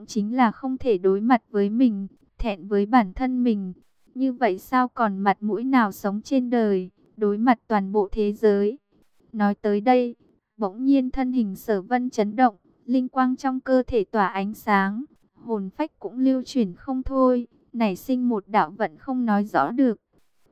cũng chính là không thể đối mặt với mình, thẹn với bản thân mình. Như vậy sao còn mặt mũi nào sống trên đời, đối mặt toàn bộ thế giới. Nói tới đây, bỗng nhiên thân hình sở vân chấn động, linh quang trong cơ thể tỏa ánh sáng, hồn phách cũng lưu chuyển không thôi, nảy sinh một đạo vận không nói rõ được.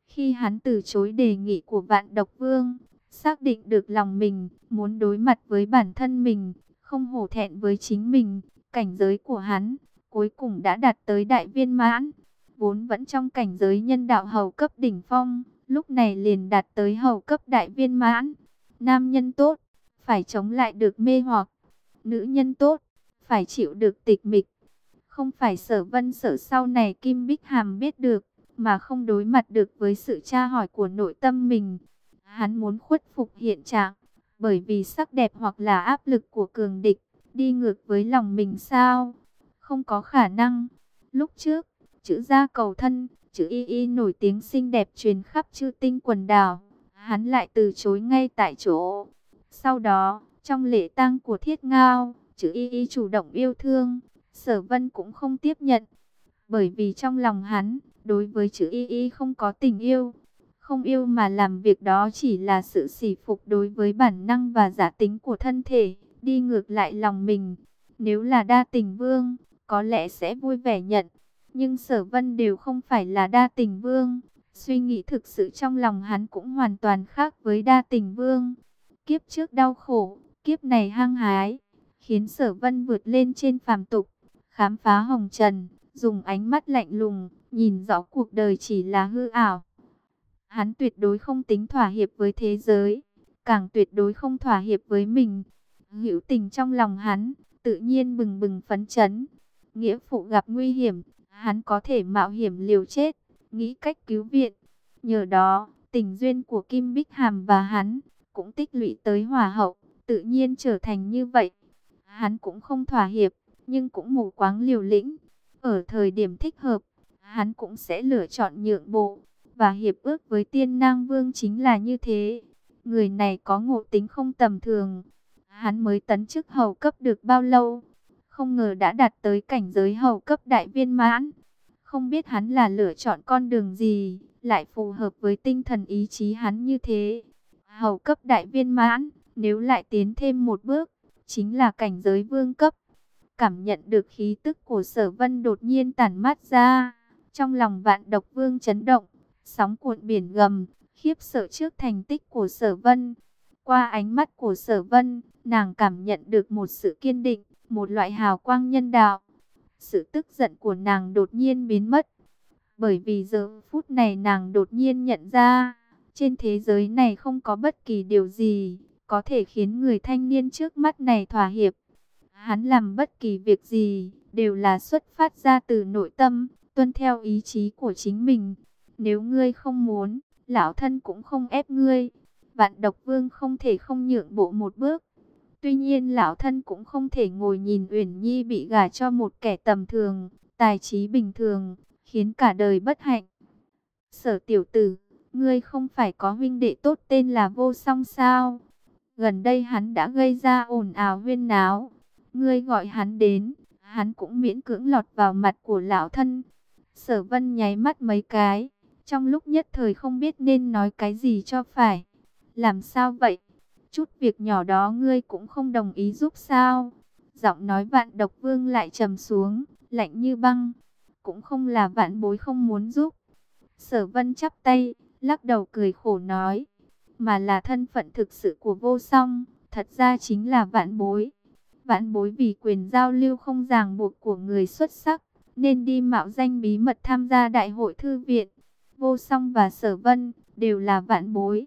Khi hắn từ chối đề nghị của vạn độc vương, xác định được lòng mình, muốn đối mặt với bản thân mình, không hổ thẹn với chính mình, cảnh giới của hắn, cuối cùng đã đạt tới đại viên mãn, vốn vẫn trong cảnh giới nhân đạo hầu cấp đỉnh phong, lúc này liền đạt tới hầu cấp đại viên mãn. Nam nhân tốt, phải chống lại được mê hoặc, nữ nhân tốt, phải chịu được tịch mịch. Không phải sở vân sở sau này Kim Bích Hàm biết được, mà không đối mặt được với sự tra hỏi của nội tâm mình. Hắn muốn khuất phục hiện trạng, bởi vì sắc đẹp hoặc là áp lực của cường địch, đi ngược với lòng mình sao? Không có khả năng. Lúc trước, chữ gia cầu thân, chữ y y nổi tiếng xinh đẹp truyền khắp chư tinh quần đảo. Hắn lại từ chối ngay tại chỗ. Sau đó, trong lễ tang của thiết ngao, chữ y y chủ động yêu thương, sở vân cũng không tiếp nhận. Bởi vì trong lòng hắn, đối với chữ y y không có tình yêu. Không yêu mà làm việc đó chỉ là sự sỉ phục đối với bản năng và giả tính của thân thể, đi ngược lại lòng mình. Nếu là đa tình vương, có lẽ sẽ vui vẻ nhận. Nhưng sở vân đều không phải là đa tình vương. Suy nghĩ thực sự trong lòng hắn cũng hoàn toàn khác với đa tình vương. Kiếp trước đau khổ, kiếp này hăng hái, khiến sở vân vượt lên trên phàm tục, khám phá hồng trần, dùng ánh mắt lạnh lùng, nhìn rõ cuộc đời chỉ là hư ảo. Hắn tuyệt đối không tính thỏa hiệp với thế giới, càng tuyệt đối không thỏa hiệp với mình. Hữu tình trong lòng hắn, tự nhiên bừng bừng phấn chấn. Nghĩa phụ gặp nguy hiểm, hắn có thể mạo hiểm liều chết, nghĩ cách cứu viện. Nhờ đó, tình duyên của Kim Bích Hàm và hắn cũng tích lũy tới hòa hậu, tự nhiên trở thành như vậy. Hắn cũng không thỏa hiệp, nhưng cũng mù quáng liều lĩnh. Ở thời điểm thích hợp, hắn cũng sẽ lựa chọn nhượng bộ. Và hiệp ước với tiên nang vương chính là như thế. Người này có ngộ tính không tầm thường. Hắn mới tấn chức hầu cấp được bao lâu? Không ngờ đã đạt tới cảnh giới hầu cấp đại viên mãn. Không biết hắn là lựa chọn con đường gì, lại phù hợp với tinh thần ý chí hắn như thế. Hầu cấp đại viên mãn, nếu lại tiến thêm một bước, chính là cảnh giới vương cấp. Cảm nhận được khí tức của sở vân đột nhiên tản mát ra, trong lòng vạn độc vương chấn động, sóng cuộn biển gầm, khiếp sợ trước thành tích của sở vân. Qua ánh mắt của sở vân, nàng cảm nhận được một sự kiên định, một loại hào quang nhân đạo. Sự tức giận của nàng đột nhiên biến mất. Bởi vì giờ phút này nàng đột nhiên nhận ra, trên thế giới này không có bất kỳ điều gì có thể khiến người thanh niên trước mắt này thỏa hiệp. Hắn làm bất kỳ việc gì đều là xuất phát ra từ nội tâm, tuân theo ý chí của chính mình. Nếu ngươi không muốn, lão thân cũng không ép ngươi. Vạn độc vương không thể không nhượng bộ một bước. Tuy nhiên lão thân cũng không thể ngồi nhìn Uyển Nhi bị gả cho một kẻ tầm thường, tài trí bình thường, khiến cả đời bất hạnh. Sở tiểu tử, ngươi không phải có huynh đệ tốt tên là vô song sao? Gần đây hắn đã gây ra ồn ào huyên náo. Ngươi gọi hắn đến, hắn cũng miễn cưỡng lọt vào mặt của lão thân. Sở vân nháy mắt mấy cái, trong lúc nhất thời không biết nên nói cái gì cho phải. Làm sao vậy? Chút việc nhỏ đó ngươi cũng không đồng ý giúp sao? Giọng nói vạn độc vương lại trầm xuống, lạnh như băng. Cũng không là vạn bối không muốn giúp. Sở vân chắp tay, lắc đầu cười khổ nói mà là thân phận thực sự của vô song, thật ra chính là vạn bối. Vạn bối vì quyền giao lưu không ràng buộc của người xuất sắc, nên đi mạo danh bí mật tham gia đại hội thư viện. Vô song và sở vân, đều là vạn bối.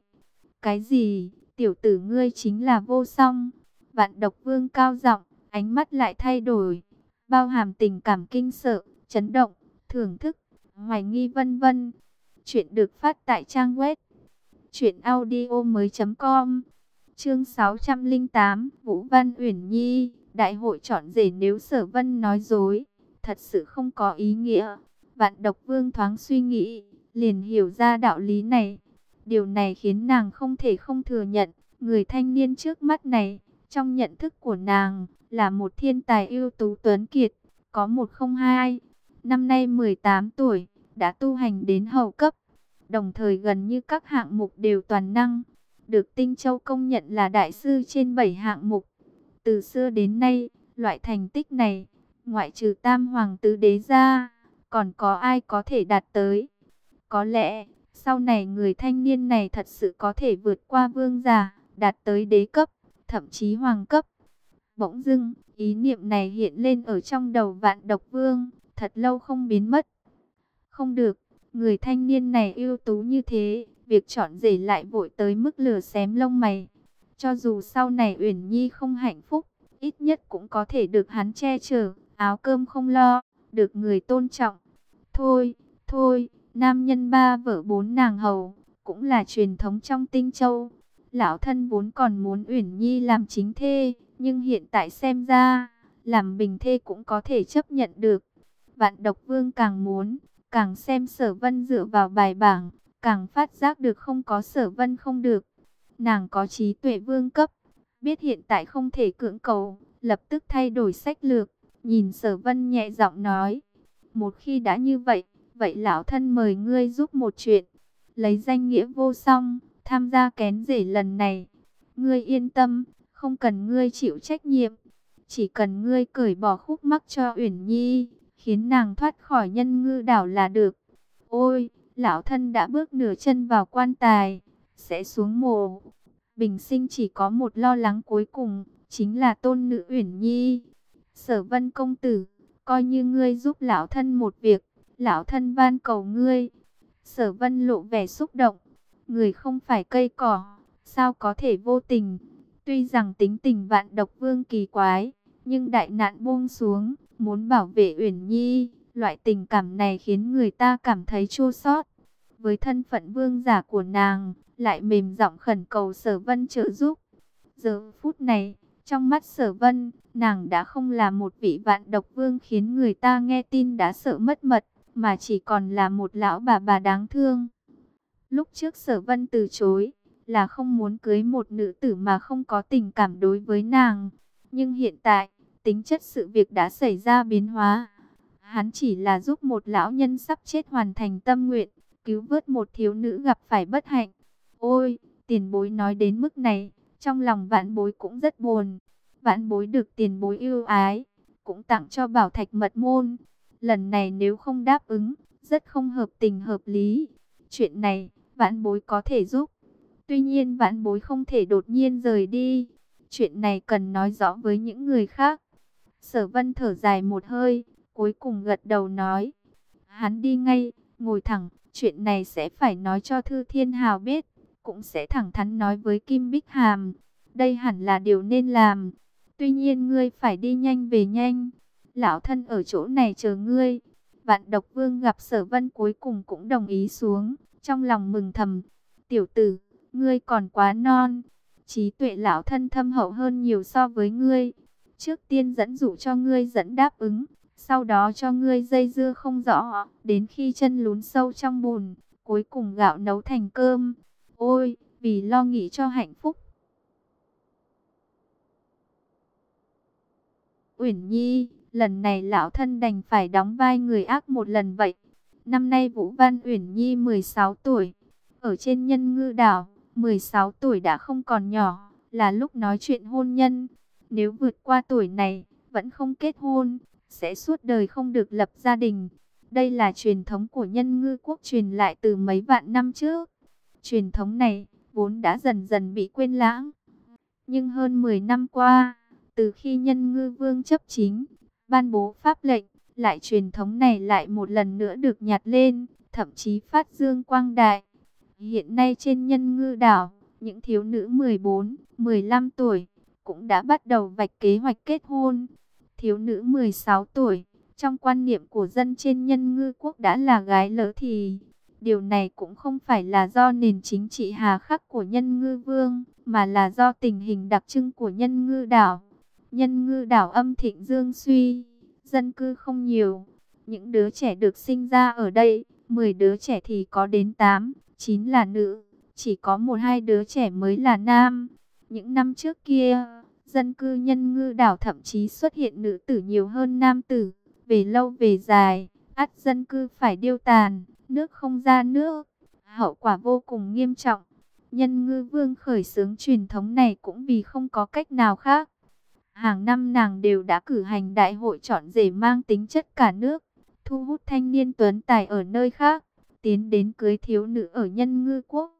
Cái gì, tiểu tử ngươi chính là vô song. Vạn độc vương cao giọng ánh mắt lại thay đổi, bao hàm tình cảm kinh sợ, chấn động, thưởng thức, hoài nghi vân vân. Chuyện được phát tại trang web Chuyện audio mới com. Chương 608 Vũ Văn Uyển Nhi. Đại hội chọn rể nếu sở vân nói dối. Thật sự không có ý nghĩa. Vạn độc vương thoáng suy nghĩ Liền hiểu ra đạo lý này. Điều này khiến nàng không thể không thừa nhận Người thanh niên trước mắt này Trong nhận thức của nàng Là một thiên tài ưu tú tuấn kiệt có một không hai, năm nay 18 tuổi, đã tu hành đến hậu cấp, đồng thời gần như các hạng mục đều toàn năng, được Tinh Châu công nhận là đại sư trên 7 hạng mục. Từ xưa đến nay, loại thành tích này, ngoại trừ Tam Hoàng Tứ Đế ra, còn có ai có thể đạt tới. Có lẽ, sau này người thanh niên này thật sự có thể vượt qua vương giả, đạt tới đế cấp, thậm chí hoàng cấp. Bỗng dưng, ý niệm này hiện lên ở trong đầu vạn độc vương, thật lâu không biến mất. Không được, người thanh niên này ưu tú như thế, việc chọn rể lại vội tới mức lửa xém lông mày. Cho dù sau này Uyển Nhi không hạnh phúc, ít nhất cũng có thể được hắn che chở, áo cơm không lo, được người tôn trọng. Thôi, thôi, nam nhân ba vợ bốn nàng hầu, cũng là truyền thống trong tinh châu. Lão thân vốn còn muốn Uyển Nhi làm chính thê, nhưng hiện tại xem ra, làm bình thê cũng có thể chấp nhận được. Vạn độc vương càng muốn, càng xem sở vân dựa vào bài bảng, càng phát giác được không có sở vân không được. Nàng có trí tuệ vương cấp, biết hiện tại không thể cưỡng cầu, lập tức thay đổi sách lược, nhìn sở vân nhẹ giọng nói. Một khi đã như vậy, vậy lão thân mời ngươi giúp một chuyện, lấy danh nghĩa vô song, tham gia kén rể lần này. Ngươi yên tâm, không cần ngươi chịu trách nhiệm, chỉ cần ngươi cởi bỏ khúc mắc cho Uyển Nhi, khiến nàng thoát khỏi nhân ngư đảo là được. Ôi, lão thân đã bước nửa chân vào quan tài, sẽ xuống mồ. Bình sinh chỉ có một lo lắng cuối cùng, chính là tôn nữ Uyển Nhi. Sở vân công tử, coi như ngươi giúp lão thân một việc, lão thân van cầu ngươi. Sở vân lộ vẻ xúc động, người không phải cây cỏ, sao có thể vô tình. Tuy rằng tính tình vạn độc vương kỳ quái, nhưng đại nạn buông xuống, muốn bảo vệ Uyển Nhi, loại tình cảm này khiến người ta cảm thấy chua xót. Với thân phận vương giả của nàng, lại mềm giọng khẩn cầu Sở Vân trợ giúp. Giờ phút này, trong mắt Sở Vân, nàng đã không là một vị vạn độc vương khiến người ta nghe tin đã sợ mất mật, mà chỉ còn là một lão bà bà đáng thương. Lúc trước Sở Vân từ chối, là không muốn cưới một nữ tử mà không có tình cảm đối với nàng. Nhưng hiện tại, tính chất sự việc đã xảy ra biến hóa. Hắn chỉ là giúp một lão nhân sắp chết hoàn thành tâm nguyện, cứu vớt một thiếu nữ gặp phải bất hạnh. Ôi, tiền bối nói đến mức này, trong lòng vạn bối cũng rất buồn. Vạn bối được tiền bối yêu ái, cũng tặng cho bảo thạch mật môn. Lần này nếu không đáp ứng, rất không hợp tình hợp lý. Chuyện này, vạn bối có thể giúp. Tuy nhiên vạn bối không thể đột nhiên rời đi. Chuyện này cần nói rõ với những người khác. Sở vân thở dài một hơi, cuối cùng gật đầu nói. Hắn đi ngay, ngồi thẳng, chuyện này sẽ phải nói cho Thư Thiên Hào biết, cũng sẽ thẳng thắn nói với Kim Bích Hàm. Đây hẳn là điều nên làm. Tuy nhiên ngươi phải đi nhanh về nhanh. Lão thân ở chỗ này chờ ngươi. Vạn độc vương gặp sở vân cuối cùng cũng đồng ý xuống, trong lòng mừng thầm. Tiểu tử, ngươi còn quá non. Trí tuệ lão thân thâm hậu hơn nhiều so với ngươi. Trước tiên dẫn dụ cho ngươi dẫn đáp ứng, sau đó cho ngươi dây dưa không rõ, đến khi chân lún sâu trong bùn, cuối cùng gạo nấu thành cơm. Ôi, vì lo nghĩ cho hạnh phúc. Uyển Nhi, lần này lão thân đành phải đóng vai người ác một lần vậy. Năm nay Vũ Văn Uyển Nhi 16 tuổi, ở trên nhân ngư đảo, 16 tuổi đã không còn nhỏ, là lúc nói chuyện hôn nhân. Nếu vượt qua tuổi này, vẫn không kết hôn, sẽ suốt đời không được lập gia đình. Đây là truyền thống của nhân ngư quốc truyền lại từ mấy vạn năm trước. Truyền thống này vốn đã dần dần bị quên lãng. Nhưng hơn 10 năm qua, từ khi nhân ngư vương chấp chính, ban bố pháp lệnh, lại truyền thống này lại một lần nữa được nhặt lên, thậm chí phát dương quang đại. Hiện nay trên nhân ngư đảo, những thiếu nữ 14, 15 tuổi cũng đã bắt đầu vạch kế hoạch kết hôn. Thiếu nữ 16 tuổi, trong quan niệm của dân trên nhân ngư quốc đã là gái lỡ thì. Điều này cũng không phải là do nền chính trị hà khắc của nhân ngư vương, mà là do tình hình đặc trưng của nhân ngư đảo. Nhân ngư đảo âm thịnh dương suy, dân cư không nhiều. Những đứa trẻ được sinh ra ở đây, 10 đứa trẻ thì có đến 8, 9 là nữ, chỉ có một hai đứa trẻ mới là nam. Những năm trước kia, dân cư nhân ngư đảo thậm chí xuất hiện nữ tử nhiều hơn nam tử. về lâu về dài, ắt dân cư phải điêu tàn, nước không ra nước, hậu quả vô cùng nghiêm trọng. Nhân ngư vương khởi xướng truyền thống này cũng vì không có cách nào khác. Hàng năm nàng đều đã cử hành đại hội chọn rể mang tính chất cả nước, thu hút thanh niên tuấn tài ở nơi khác, tiến đến cưới thiếu nữ ở nhân ngư quốc.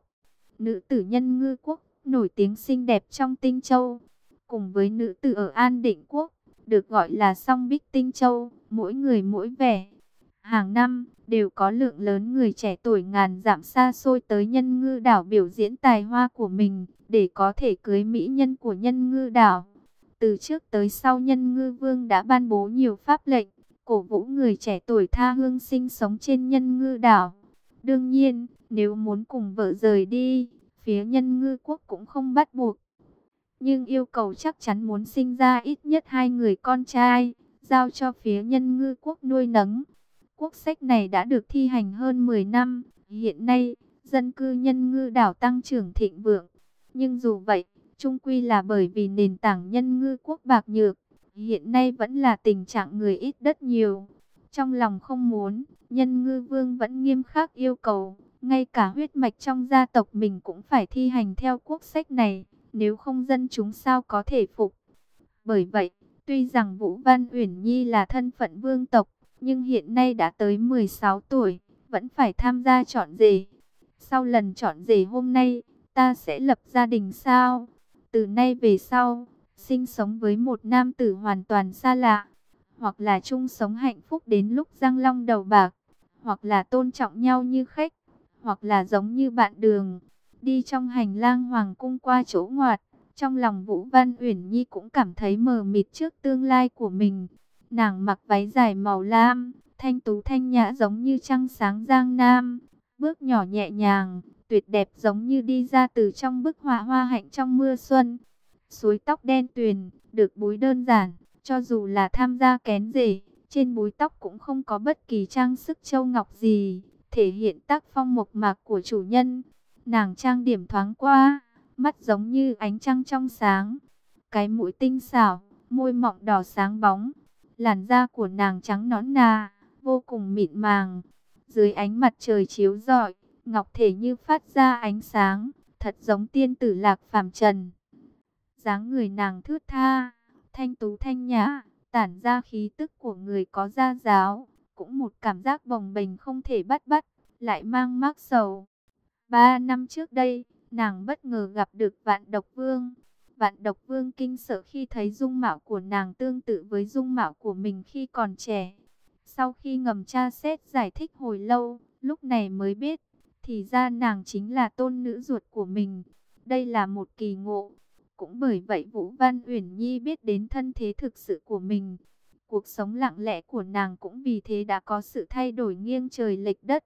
Nữ tử nhân ngư quốc, nổi tiếng xinh đẹp trong tinh châu, cùng với nữ tử ở An Định quốc, được gọi là song bích tinh châu, mỗi người mỗi vẻ. Hàng năm, đều có lượng lớn người trẻ tuổi ngàn dặm xa xôi tới nhân ngư đảo biểu diễn tài hoa của mình, để có thể cưới mỹ nhân của nhân ngư đảo. Từ trước tới sau nhân ngư vương đã ban bố nhiều pháp lệnh, cổ vũ người trẻ tuổi tha hương sinh sống trên nhân ngư đảo. Đương nhiên, nếu muốn cùng vợ rời đi, phía nhân ngư quốc cũng không bắt buộc. Nhưng yêu cầu chắc chắn muốn sinh ra ít nhất hai người con trai, giao cho phía nhân ngư quốc nuôi nấng. Quốc sách này đã được thi hành hơn 10 năm, hiện nay, dân cư nhân ngư đảo tăng trưởng thịnh vượng. Nhưng dù vậy, trung quy là bởi vì nền tảng nhân ngư quốc bạc nhược, hiện nay vẫn là tình trạng người ít đất nhiều. Trong lòng không muốn, nhân ngư vương vẫn nghiêm khắc yêu cầu, ngay cả huyết mạch trong gia tộc mình cũng phải thi hành theo quốc sách này, nếu không dân chúng sao có thể phục. Bởi vậy, tuy rằng Vũ Văn Uyển Nhi là thân phận vương tộc, nhưng hiện nay đã tới 16 tuổi, vẫn phải tham gia chọn rể. Sau lần chọn rể hôm nay, ta sẽ lập gia đình sao? Từ nay về sau, sinh sống với một nam tử hoàn toàn xa lạ, hoặc là chung sống hạnh phúc đến lúc răng long đầu bạc, hoặc là tôn trọng nhau như khách, hoặc là giống như bạn đường, đi trong hành lang hoàng cung qua chỗ ngoặt. Trong lòng Vũ Văn Uyển Nhi cũng cảm thấy mờ mịt trước tương lai của mình. Nàng mặc váy dài màu lam, thanh tú thanh nhã giống như trăng sáng giang nam, bước nhỏ nhẹ nhàng, tuyệt đẹp giống như đi ra từ trong bức họa hoa hạnh trong mưa xuân. Suối tóc đen tuyền, được búi đơn giản, cho dù là tham gia kén rể, trên búi tóc cũng không có bất kỳ trang sức châu ngọc gì, thể hiện tác phong mộc mạc của chủ nhân. Nàng trang điểm thoáng qua, mắt giống như ánh trăng trong sáng, cái mũi tinh xảo, môi mọng đỏ sáng bóng, làn da của nàng trắng nõn nà, vô cùng mịn màng. Dưới ánh mặt trời chiếu rọi, ngọc thể như phát ra ánh sáng, thật giống tiên tử lạc phàm trần dáng người nàng thướt tha, thanh tú thanh nhã, tản ra khí tức của người có gia giáo, cũng một cảm giác bồng bềnh không thể bắt bắt, lại mang mác sầu. Ba năm trước đây, nàng bất ngờ gặp được vạn độc vương. Vạn độc vương kinh sợ khi thấy dung mạo của nàng tương tự với dung mạo của mình khi còn trẻ. Sau khi ngầm tra xét giải thích hồi lâu, lúc này mới biết, thì ra nàng chính là tôn nữ ruột của mình. Đây là một kỳ ngộ, cũng bởi vậy Vũ Văn Uyển Nhi biết đến thân thế thực sự của mình. Cuộc sống lặng lẽ của nàng cũng vì thế đã có sự thay đổi nghiêng trời lệch đất.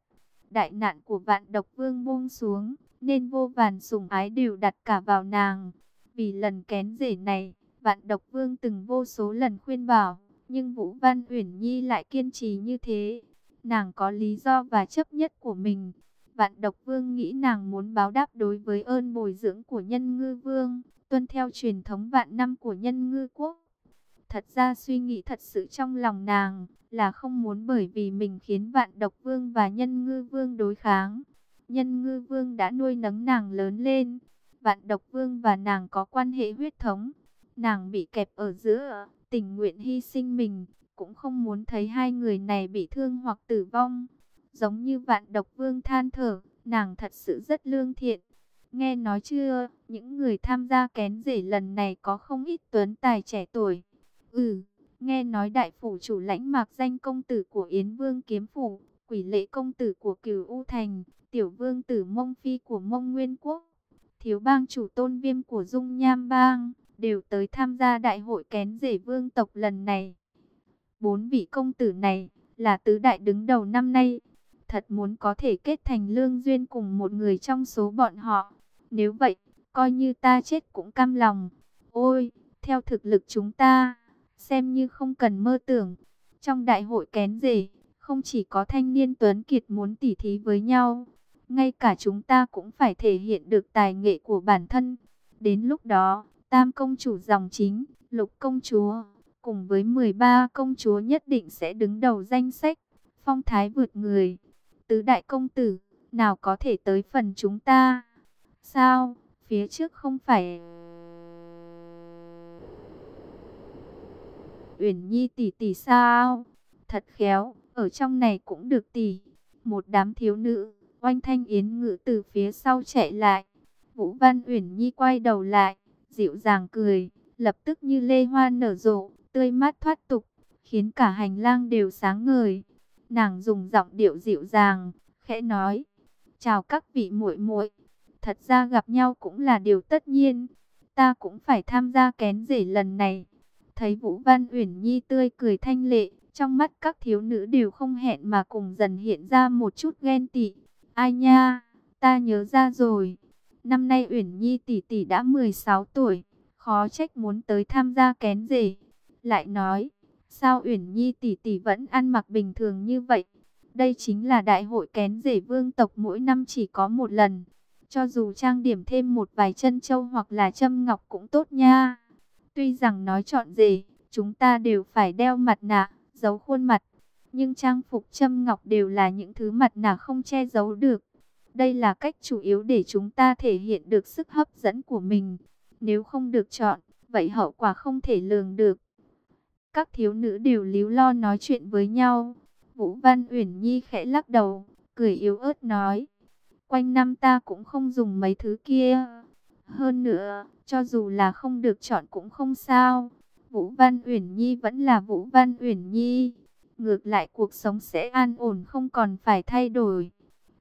Đại nạn của vạn độc vương buông xuống, nên vô vàn sủng ái đều đặt cả vào nàng. Vì lần kén rể này, vạn độc vương từng vô số lần khuyên bảo, nhưng Vũ Văn Uyển Nhi lại kiên trì như thế. Nàng có lý do và chấp nhất của mình. Vạn độc vương nghĩ nàng muốn báo đáp đối với ơn bồi dưỡng của nhân ngư vương, tuân theo truyền thống vạn năm của nhân ngư quốc. Thật ra suy nghĩ thật sự trong lòng nàng là không muốn bởi vì mình khiến vạn độc vương và nhân ngư vương đối kháng. Nhân ngư vương đã nuôi nấng nàng lớn lên. Vạn độc vương và nàng có quan hệ huyết thống. Nàng bị kẹp ở giữa, tình nguyện hy sinh mình, cũng không muốn thấy hai người này bị thương hoặc tử vong. Giống như vạn độc vương than thở, nàng thật sự rất lương thiện. Nghe nói chưa, những người tham gia kén rể lần này có không ít tuấn tài trẻ tuổi. Ừ, nghe nói đại phủ chủ lãnh mạc danh công tử của Yến Vương Kiếm Phủ, quỷ lệ công tử của Cửu U Thành, tiểu vương tử Mông Phi của Mông Nguyên Quốc, thiếu bang chủ tôn viêm của Dung Nham Bang, đều tới tham gia đại hội kén rể vương tộc lần này. Bốn vị công tử này là tứ đại đứng đầu năm nay, thật muốn có thể kết thành lương duyên cùng một người trong số bọn họ. Nếu vậy, coi như ta chết cũng cam lòng. Ôi, theo thực lực chúng ta, xem như không cần mơ tưởng. Trong đại hội kén rể, không chỉ có thanh niên tuấn kiệt muốn tỉ thí với nhau, ngay cả chúng ta cũng phải thể hiện được tài nghệ của bản thân. Đến lúc đó, tam công chủ dòng chính, lục công chúa, cùng với 13 công chúa nhất định sẽ đứng đầu danh sách, phong thái vượt người. Tứ đại công tử, nào có thể tới phần chúng ta? Sao, phía trước không phải... Uyển Nhi tỷ tỷ sao? Thật khéo, ở trong này cũng được tỷ. Một đám thiếu nữ, oanh thanh yến ngự từ phía sau chạy lại. Vũ Văn Uyển Nhi quay đầu lại, dịu dàng cười, lập tức như lê hoa nở rộ, tươi mát thoát tục, khiến cả hành lang đều sáng ngời. Nàng dùng giọng điệu dịu dàng, khẽ nói: "Chào các vị muội muội, thật ra gặp nhau cũng là điều tất nhiên, ta cũng phải tham gia kén rể lần này." Thấy Vũ Văn Uyển Nhi tươi cười thanh lệ, trong mắt các thiếu nữ đều không hẹn mà cùng dần hiện ra một chút ghen tị. Ai nha, ta nhớ ra rồi. Năm nay Uyển Nhi tỷ tỷ đã 16 tuổi, khó trách muốn tới tham gia kén rể. Lại nói, sao Uyển Nhi tỷ tỷ vẫn ăn mặc bình thường như vậy? Đây chính là đại hội kén rể vương tộc mỗi năm chỉ có một lần. Cho dù trang điểm thêm một vài chân châu hoặc là châm ngọc cũng tốt nha. Tuy rằng nói chọn rể, chúng ta đều phải đeo mặt nạ, giấu khuôn mặt. Nhưng trang phục châm ngọc đều là những thứ mặt nạ không che giấu được. Đây là cách chủ yếu để chúng ta thể hiện được sức hấp dẫn của mình. Nếu không được chọn, vậy hậu quả không thể lường được. Các thiếu nữ đều líu lo nói chuyện với nhau. Vũ Văn Uyển Nhi khẽ lắc đầu, cười yếu ớt nói. Quanh năm ta cũng không dùng mấy thứ kia. Hơn nữa, cho dù là không được chọn cũng không sao. Vũ Văn Uyển Nhi vẫn là Vũ Văn Uyển Nhi. Ngược lại cuộc sống sẽ an ổn không còn phải thay đổi.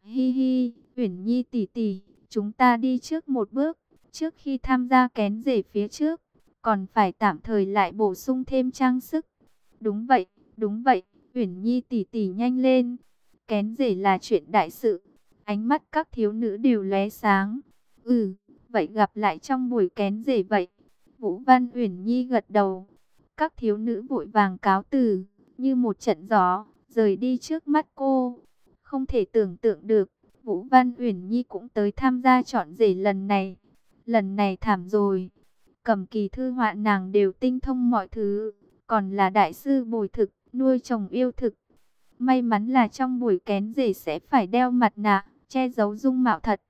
Hi hi, Uyển Nhi tỷ tỷ, chúng ta đi trước một bước. Trước khi tham gia kén rể phía trước, còn phải tạm thời lại bổ sung thêm trang sức. Đúng vậy, đúng vậy, Uyển Nhi tỷ tỷ nhanh lên. Kén rể là chuyện đại sự. Ánh mắt các thiếu nữ đều lóe sáng. Ừ, vậy gặp lại trong buổi kén rể vậy. Vũ Văn Uyển Nhi gật đầu. Các thiếu nữ vội vàng cáo từ, như một trận gió, rời đi trước mắt cô. Không thể tưởng tượng được, Vũ Văn Uyển Nhi cũng tới tham gia chọn rể lần này. Lần này thảm rồi. Cầm kỳ thư họa nàng đều tinh thông mọi thứ, còn là đại sư bồi thực, nuôi chồng yêu thực. May mắn là trong buổi kén rể sẽ phải đeo mặt nạ, che giấu dung mạo thật.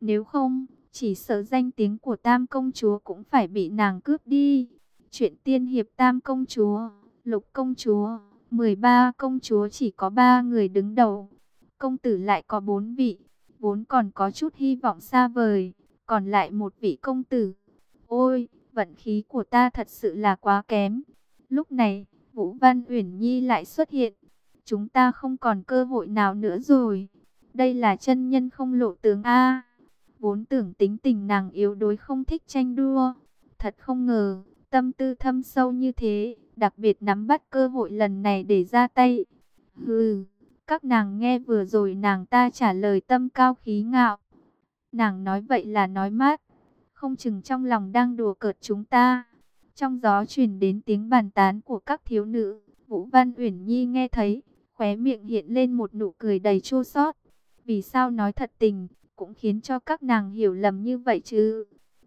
Nếu không, chỉ sợ danh tiếng của tam công chúa cũng phải bị nàng cướp đi. Chuyện tiên hiệp tam công chúa, lục công chúa, 13 công chúa chỉ có 3 người đứng đầu. Công tử lại có 4 vị, vốn còn có chút hy vọng xa vời, còn lại một vị công tử. Ôi, vận khí của ta thật sự là quá kém. Lúc này, Vũ Văn Uyển Nhi lại xuất hiện. Chúng ta không còn cơ hội nào nữa rồi. Đây là chân nhân không lộ tướng A. Vốn tưởng tính tình nàng yếu đuối không thích tranh đua. Thật không ngờ, tâm tư thâm sâu như thế, đặc biệt nắm bắt cơ hội lần này để ra tay. Hừ, các nàng nghe vừa rồi nàng ta trả lời tâm cao khí ngạo. Nàng nói vậy là nói mát, không chừng trong lòng đang đùa cợt chúng ta. Trong gió truyền đến tiếng bàn tán của các thiếu nữ, Vũ Văn Uyển Nhi nghe thấy, khóe miệng hiện lên một nụ cười đầy chua xót. Vì sao nói thật tình, cũng khiến cho các nàng hiểu lầm như vậy chứ.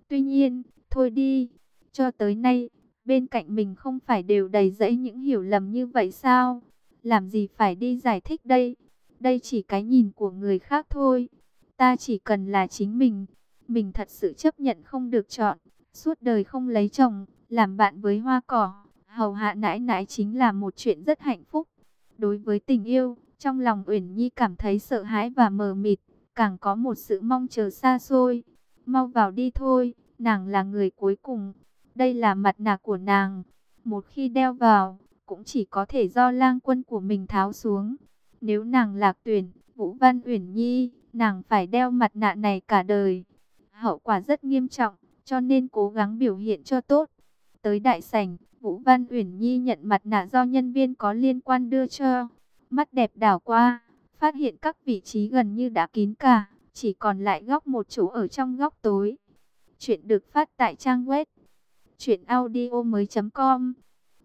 Tuy nhiên, thôi đi, cho tới nay, bên cạnh mình không phải đều đầy dẫy những hiểu lầm như vậy sao? Làm gì phải đi giải thích đây? Đây chỉ cái nhìn của người khác thôi. Ta chỉ cần là chính mình. Mình thật sự chấp nhận không được chọn. Suốt đời không lấy chồng, làm bạn với hoa cỏ. Hầu hạ nãi nãi chính là một chuyện rất hạnh phúc. Đối với tình yêu, trong lòng Uyển Nhi cảm thấy sợ hãi và mờ mịt càng có một sự mong chờ xa xôi. Mau vào đi thôi, nàng là người cuối cùng. Đây là mặt nạ của nàng. Một khi đeo vào, cũng chỉ có thể do lang quân của mình tháo xuống. Nếu nàng lạc tuyển, Vũ Văn Uyển Nhi, nàng phải đeo mặt nạ này cả đời. Hậu quả rất nghiêm trọng, cho nên cố gắng biểu hiện cho tốt. Tới đại sảnh, Vũ Văn Uyển Nhi nhận mặt nạ do nhân viên có liên quan đưa cho. Mắt đẹp đảo qua, phát hiện các vị trí gần như đã kín cả, chỉ còn lại góc một chỗ ở trong góc tối. Chuyện được phát tại trang web truyệnaudiomoi.com.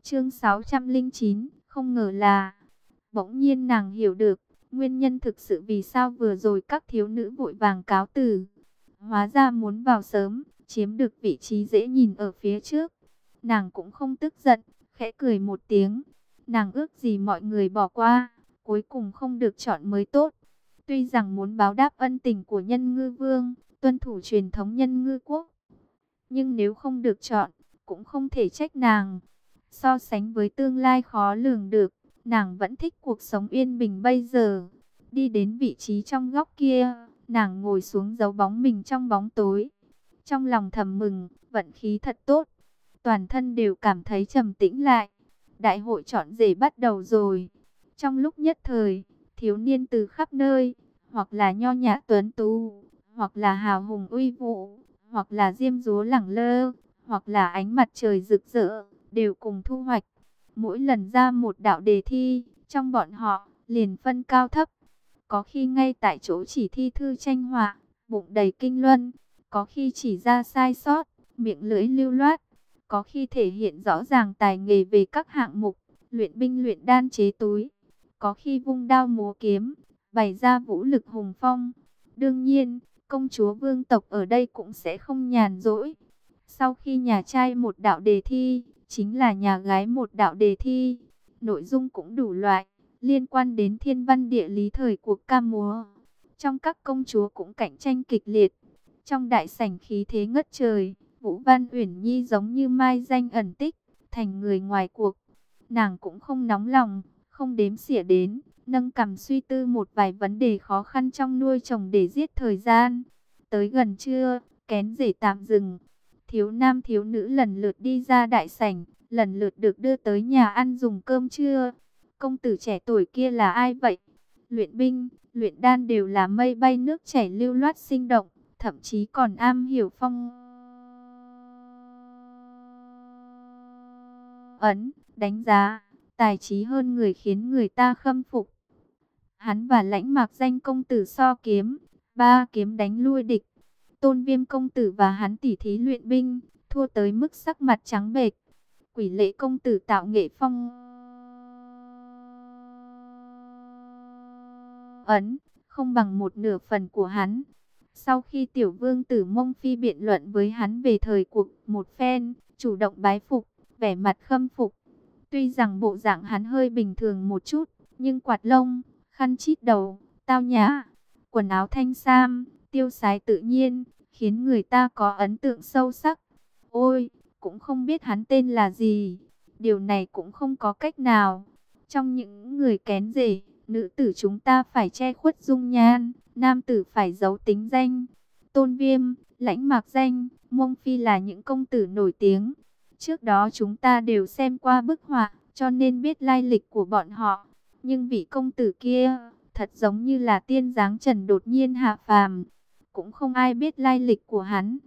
Chương 609, không ngờ là bỗng nhiên nàng hiểu được nguyên nhân thực sự vì sao vừa rồi các thiếu nữ vội vàng cáo từ. Hóa ra muốn vào sớm, chiếm được vị trí dễ nhìn ở phía trước. Nàng cũng không tức giận, khẽ cười một tiếng. Nàng ước gì mọi người bỏ qua, cuối cùng không được chọn mới tốt. Tuy rằng muốn báo đáp ân tình của nhân ngư vương, tuân thủ truyền thống nhân ngư quốc. Nhưng nếu không được chọn, cũng không thể trách nàng. So sánh với tương lai khó lường được, nàng vẫn thích cuộc sống yên bình bây giờ. Đi đến vị trí trong góc kia, nàng ngồi xuống giấu bóng mình trong bóng tối. Trong lòng thầm mừng, vận khí thật tốt. Toàn thân đều cảm thấy trầm tĩnh lại. Đại hội chọn rể bắt đầu rồi. Trong lúc nhất thời, thiếu niên từ khắp nơi, hoặc là nho nhã tuấn tú, hoặc là hào hùng uy vũ, hoặc là diêm dúa lẳng lơ, hoặc là ánh mặt trời rực rỡ, đều cùng thu hoạch. Mỗi lần ra một đạo đề thi, trong bọn họ, liền phân cao thấp. Có khi ngay tại chỗ chỉ thi thư tranh họa, bụng đầy kinh luân, có khi chỉ ra sai sót, miệng lưỡi lưu loát, có khi thể hiện rõ ràng tài nghề về các hạng mục, luyện binh luyện đan chế túi, có khi vung đao múa kiếm, bày ra vũ lực hùng phong. Đương nhiên, công chúa vương tộc ở đây cũng sẽ không nhàn rỗi. Sau khi nhà trai một đạo đề thi, chính là nhà gái một đạo đề thi. Nội dung cũng đủ loại, liên quan đến thiên văn địa lý thời cuộc ca múa. Trong các công chúa cũng cạnh tranh kịch liệt. Trong đại sảnh khí thế ngất trời, Vũ Văn Uyển Nhi giống như mai danh ẩn tích, thành người ngoài cuộc. Nàng cũng không nóng lòng, không đếm xỉa đến, nâng cầm suy tư một vài vấn đề khó khăn trong nuôi trồng để giết thời gian. Tới gần trưa, kén rể tạm dừng. Thiếu nam thiếu nữ lần lượt đi ra đại sảnh, lần lượt được đưa tới nhà ăn dùng cơm trưa. Công tử trẻ tuổi kia là ai vậy? Luyện binh, luyện đan đều là mây bay nước chảy lưu loát sinh động, thậm chí còn am hiểu phong ấn, đánh giá, tài trí hơn người khiến người ta khâm phục. Hắn và lãnh mạc danh công tử so kiếm, ba kiếm đánh lui địch. Tôn viêm công tử và hắn tỉ thí luyện binh, thua tới mức sắc mặt trắng bệch. Quỷ lệ công tử tạo nghệ phong ấn, không bằng một nửa phần của hắn. Sau khi tiểu vương tử mông phi biện luận với hắn về thời cuộc một phen, chủ động bái phục, vẻ mặt khâm phục. Tuy rằng bộ dạng hắn hơi bình thường một chút, nhưng quạt lông, khăn chít đầu, tao nhã, quần áo thanh sam, tiêu sái tự nhiên, khiến người ta có ấn tượng sâu sắc. Ôi, cũng không biết hắn tên là gì, điều này cũng không có cách nào. Trong những người kén rể, nữ tử chúng ta phải che khuất dung nhan, nam tử phải giấu tính danh. Tôn Viêm, Lãnh Mạc Danh, Mông Phi là những công tử nổi tiếng. Trước đó chúng ta đều xem qua bức họa, cho nên biết lai lịch của bọn họ. Nhưng vị công tử kia, thật giống như là tiên dáng trần đột nhiên hạ phàm. Cũng không ai biết lai lịch của hắn.